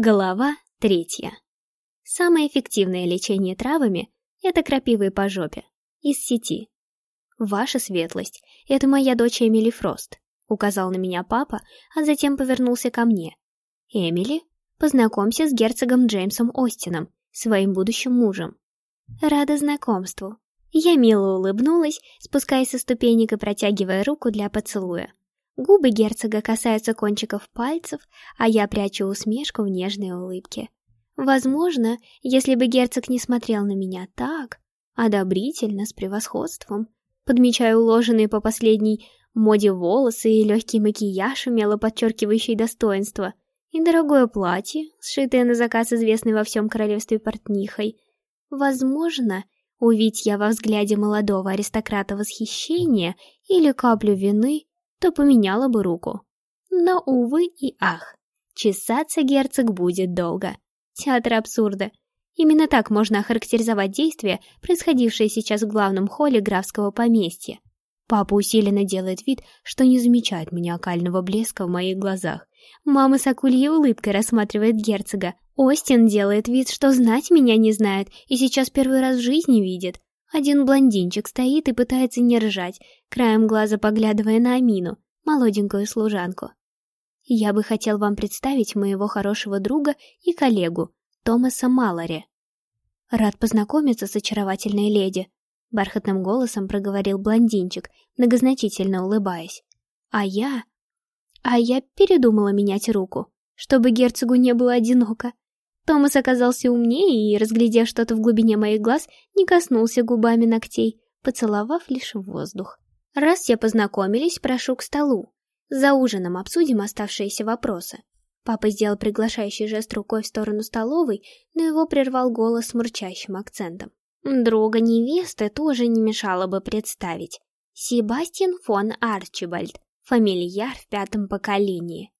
Глава третья. Самое эффективное лечение травами — это крапивы по жопе. Из сети. «Ваша светлость, это моя дочь Эмили Фрост», — указал на меня папа, а затем повернулся ко мне. «Эмили, познакомься с герцогом Джеймсом Остином, своим будущим мужем». «Рада знакомству». Я мило улыбнулась, спускаясь со ступенек и протягивая руку для поцелуя. Губы герцога касаются кончиков пальцев, а я прячу усмешку в нежной улыбке. Возможно, если бы герцог не смотрел на меня так, одобрительно, с превосходством, подмечая уложенные по последней моде волосы и легкий макияж, умело подчеркивающий достоинство, и дорогое платье, сшитое на заказ известной во всем королевстве портнихой. Возможно, увидеть я во взгляде молодого аристократа восхищения или каплю вины, то поменяла бы руку. Но, увы и ах, чесаться герцог будет долго. Театр абсурда. Именно так можно охарактеризовать действия, происходившие сейчас в главном холле графского поместья. Папа усиленно делает вид, что не замечает маниакального блеска в моих глазах. Мама с акульей улыбкой рассматривает герцога. Остин делает вид, что знать меня не знает и сейчас первый раз в жизни видит. Один блондинчик стоит и пытается не ржать, краем глаза поглядывая на Амину, молоденькую служанку. Я бы хотел вам представить моего хорошего друга и коллегу, Томаса Маллари. Рад познакомиться с очаровательной леди, бархатным голосом проговорил блондинчик, многозначительно улыбаясь. А я... А я передумала менять руку, чтобы герцогу не было одиноко. Томас оказался умнее и, разглядев что-то в глубине моих глаз, не коснулся губами ногтей, поцеловав лишь воздух. Раз все познакомились, прошу к столу. За ужином обсудим оставшиеся вопросы. Папа сделал приглашающий жест рукой в сторону столовой, но его прервал голос с мурчащим акцентом. Друга невесты тоже не мешало бы представить. Себастьян фон Арчибальд, фамильяр в пятом поколении.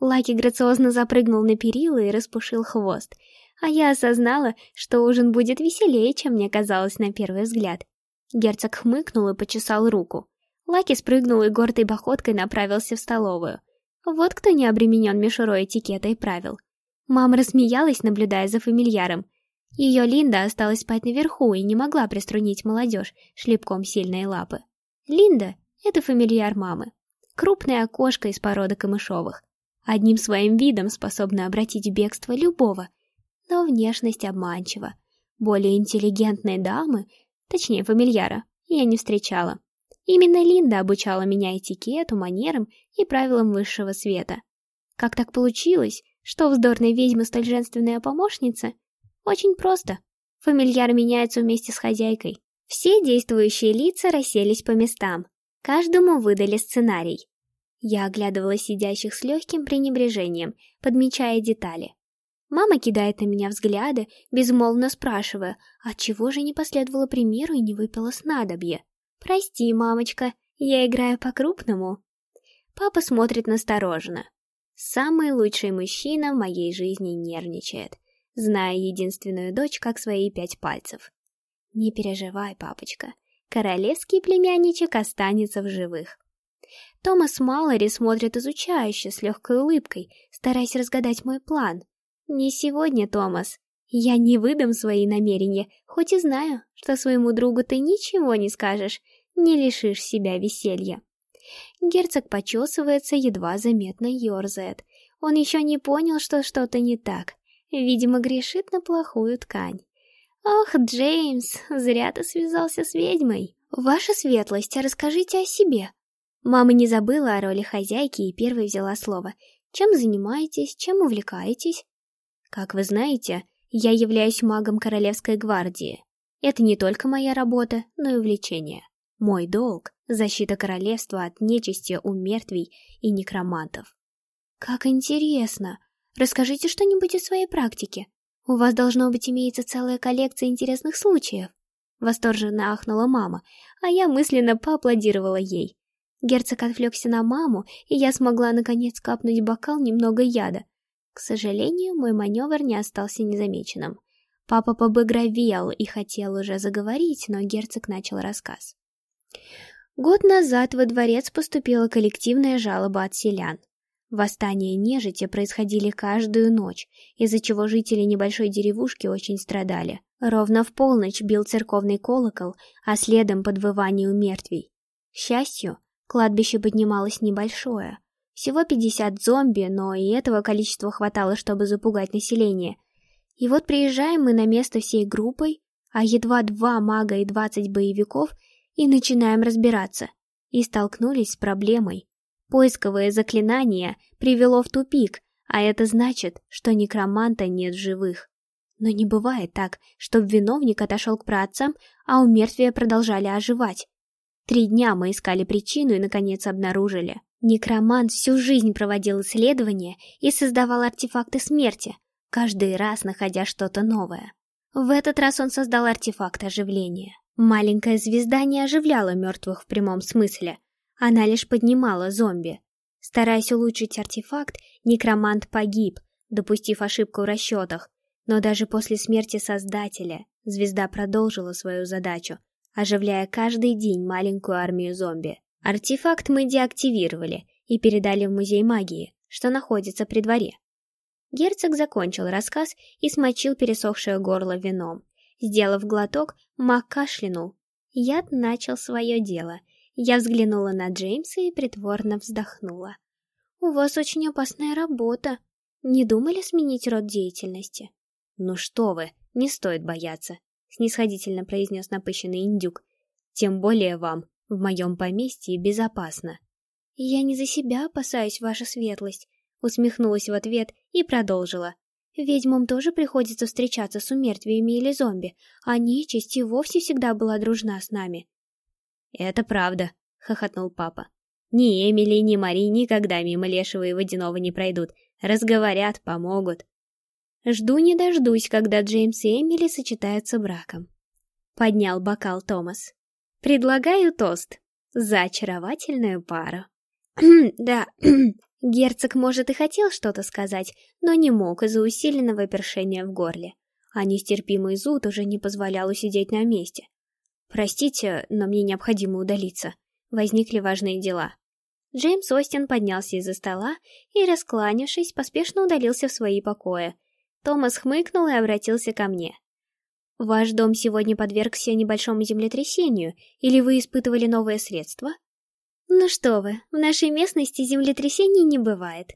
Лаки грациозно запрыгнул на перила и распушил хвост, а я осознала, что ужин будет веселее, чем мне казалось на первый взгляд. Герцог хмыкнул и почесал руку. Лаки спрыгнул и гордой походкой направился в столовую. Вот кто не обременен мишурой этикета и правил. Мама рассмеялась, наблюдая за фамильяром. Ее Линда осталась спать наверху и не могла приструнить молодежь шлепком сильной лапы. Линда — это фамильяр мамы. Крупная кошка из породы камышовых. Одним своим видом способна обратить бегство любого, но внешность обманчива. Более интеллигентной дамы, точнее фамильяра, я не встречала. Именно Линда обучала меня этикету, манерам и правилам высшего света. Как так получилось, что вздорной ведьмы столь женственная помощница? Очень просто. Фамильяр меняется вместе с хозяйкой. Все действующие лица расселись по местам. Каждому выдали сценарий. Я оглядывала сидящих с легким пренебрежением, подмечая детали. Мама кидает на меня взгляды, безмолвно спрашивая, отчего же не последовала примеру и не выпила снадобье. «Прости, мамочка, я играю по-крупному». Папа смотрит настороженно. Самый лучший мужчина в моей жизни нервничает, зная единственную дочь как свои пять пальцев. Не переживай, папочка, королевский племянничек останется в живых. Томас Маллори смотрит изучающе, с легкой улыбкой, стараясь разгадать мой план. «Не сегодня, Томас. Я не выдам свои намерения, хоть и знаю, что своему другу ты ничего не скажешь, не лишишь себя веселья». Герцог почесывается, едва заметно ерзает. Он еще не понял, что что-то не так. Видимо, грешит на плохую ткань. «Ох, Джеймс, зря ты связался с ведьмой. Ваша светлость, расскажите о себе», Мама не забыла о роли хозяйки и первой взяла слово. «Чем занимаетесь? Чем увлекаетесь?» «Как вы знаете, я являюсь магом Королевской гвардии. Это не только моя работа, но и увлечение. Мой долг — защита королевства от нечисти, умертвий и некромантов». «Как интересно! Расскажите что-нибудь о своей практике. У вас, должно быть, имеется целая коллекция интересных случаев». Восторженно ахнула мама, а я мысленно поаплодировала ей. Герцог отвлекся на маму, и я смогла наконец капнуть в бокал немного яда. К сожалению, мой маневр не остался незамеченным. Папа побагровел и хотел уже заговорить, но герцог начал рассказ. Год назад во дворец поступила коллективная жалоба от селян. Восстания нежити происходили каждую ночь, из-за чего жители небольшой деревушки очень страдали. Ровно в полночь бил церковный колокол, а следом подвывание у мертвей. К счастью, кладбище поднималось небольшое. Всего 50 зомби, но и этого количества хватало, чтобы запугать население. И вот приезжаем мы на место всей группой, а едва два мага и 20 боевиков, и начинаем разбираться. И столкнулись с проблемой. Поисковое заклинание привело в тупик, а это значит, что некроманта нет в живых. Но не бывает так, чтобы виновник отошел к праотцам, а у мертвия продолжали оживать. Три дня мы искали причину и, наконец, обнаружили. Некромант всю жизнь проводил исследования и создавал артефакты смерти, каждый раз находя что-то новое. В этот раз он создал артефакт оживления. Маленькая звезда не оживляла мертвых в прямом смысле, она лишь поднимала зомби. Стараясь улучшить артефакт, некромант погиб, допустив ошибку в расчетах, но даже после смерти Создателя звезда продолжила свою задачу, оживляя каждый день маленькую армию зомби. Артефакт мы деактивировали и передали в музей магии, что находится при дворе. Герцог закончил рассказ и смочил пересохшее горло вином. Сделав глоток, маг кашлянул. Яд начал свое дело, я взглянула на Джеймса и притворно вздохнула. «У вас очень опасная работа. Не думали сменить род деятельности?» «Ну что вы, не стоит бояться», — снисходительно произнес напыщенный индюк. «Тем более вам, в моем поместье, безопасно». «Я не за себя опасаюсь, ваша светлость», — усмехнулась в ответ и продолжила. «Ведьмам тоже приходится встречаться с умертвиями или зомби, а нечисть и вовсе всегда была дружна с нами. «Это правда», — хохотнул папа. «Ни Эмили, ни Мари никогда мимо Лешего и Водяного не пройдут. Разговорят, помогут». «Жду не дождусь, когда Джеймс и Эмили сочетаются браком», — поднял бокал Томас. «Предлагаю тост за очаровательную пару». «Да, герцог, может, и хотел что-то сказать, но не мог из-за усиленного першения в горле, а нестерпимый зуд уже не позволял усидеть на месте. «Простите, но мне необходимо удалиться. Возникли важные дела». Джеймс Остин поднялся из-за стола и, раскланившись, поспешно удалился в свои покои. Томас хмыкнул и обратился ко мне. «Ваш дом сегодня подвергся небольшому землетрясению, или вы испытывали новое средство?» «Ну что вы, в нашей местности землетрясений не бывает.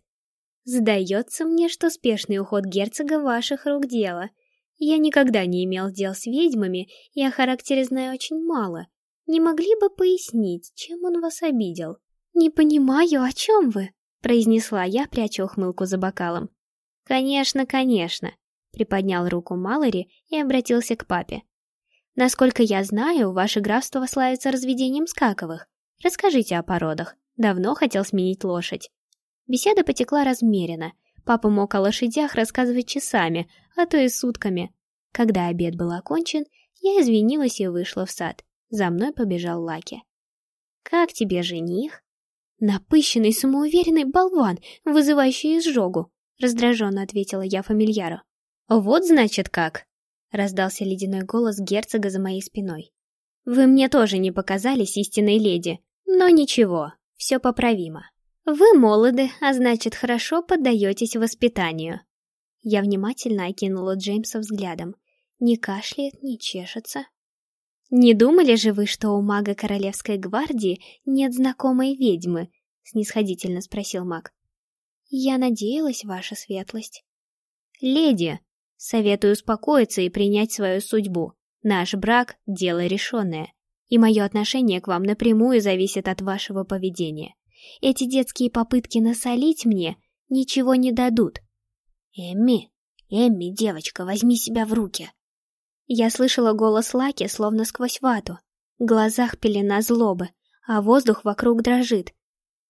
Сдается мне, что спешный уход герцога ваших рук дело», я никогда не имел дел с ведьмами и о характере знаю очень мало. Не могли бы пояснить, чем он вас обидел? «Не понимаю, о чем вы?» — произнесла я, пряча ухмылку за бокалом. «Конечно, конечно», — приподнял руку Малори и обратился к папе. «Насколько я знаю, ваше графство славится разведением скаковых. Расскажите о породах. Давно хотел сменить лошадь». Беседа потекла размеренно. Папа мог о лошадях рассказывать часами, а то и сутками. Когда обед был окончен, я извинилась и вышла в сад. За мной побежал Лаки. «Как тебе жених?» «Напыщенный, самоуверенный болван, вызывающий изжогу», — раздраженно ответила я фамильяру. «Вот, значит, как!» — раздался ледяной голос герцога за моей спиной. «Вы мне тоже не показались истинной леди, но ничего, все поправимо. Вы молоды, а значит, хорошо поддаетесь воспитанию. Я внимательно окинула Джеймса взглядом. Не кашляет, не чешется. «Не думали же вы, что у мага Королевской гвардии нет знакомой ведьмы?» — снисходительно спросил маг. «Я надеялась, ваша светлость». «Леди, советую успокоиться и принять свою судьбу. Наш брак — дело решенное, и мое отношение к вам напрямую зависит от вашего поведения. Эти детские попытки насолить мне ничего не дадут, «Эмми! Эмми, девочка, возьми себя в руки!» Я слышала голос Лаки, словно сквозь вату. В глазах пелена злобы, а воздух вокруг дрожит.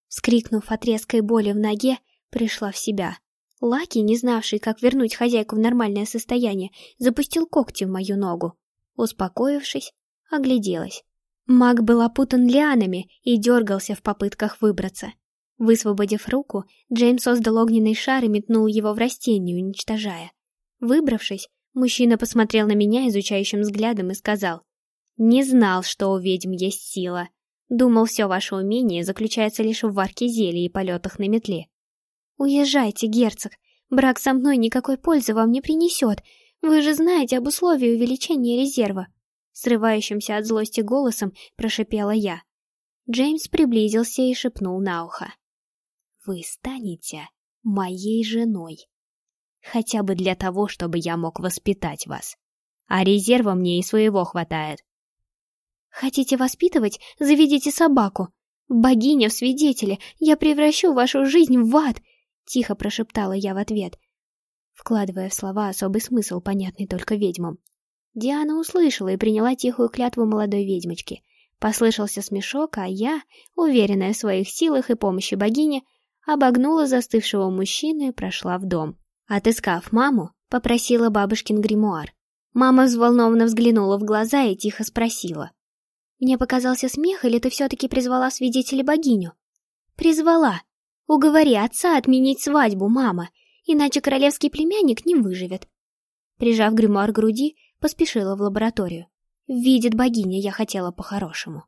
Скрикнув от резкой боли в ноге, пришла в себя. Лаки, не знавший, как вернуть хозяйку в нормальное состояние, запустил когти в мою ногу. Успокоившись, огляделась. Маг был опутан лианами и дергался в попытках выбраться. Высвободив руку, Джеймс создал огненный шар и метнул его в растение, уничтожая. Выбравшись, мужчина посмотрел на меня изучающим взглядом и сказал, «Не знал, что у ведьм есть сила. Думал, все ваше умение заключается лишь в варке зелий и полетах на метле». Уезжайте, герцог. Брак со мной никакой пользы вам не принесет. Вы же знаете об условии увеличения резерва. Срывающимся от злости голосом прошипела я. Джеймс приблизился и шепнул на ухо. «Вы станете моей женой. Хотя бы для того, чтобы я мог воспитать вас. А резерва мне и своего хватает». «Хотите воспитывать? Заведите собаку. Богиня в свидетеле, я превращу вашу жизнь в ад!» Тихо прошептала я в ответ, вкладывая в слова особый смысл, понятный только ведьмам. Диана услышала и приняла тихую клятву молодой ведьмочки. Послышался смешок, а я, уверенная в своих силах и помощи богини, обогнула застывшего мужчину и прошла в дом. Отыскав маму, попросила бабушкин гримуар. Мама взволнованно взглянула в глаза и тихо спросила. «Мне показался смех, или ты все-таки призвала свидетеля богиню?» «Призвала. Уговори отца отменить свадьбу, мама, иначе королевский племянник не выживет». Прижав гримуар к груди, поспешила в лабораторию. Видит богиня, я хотела по-хорошему.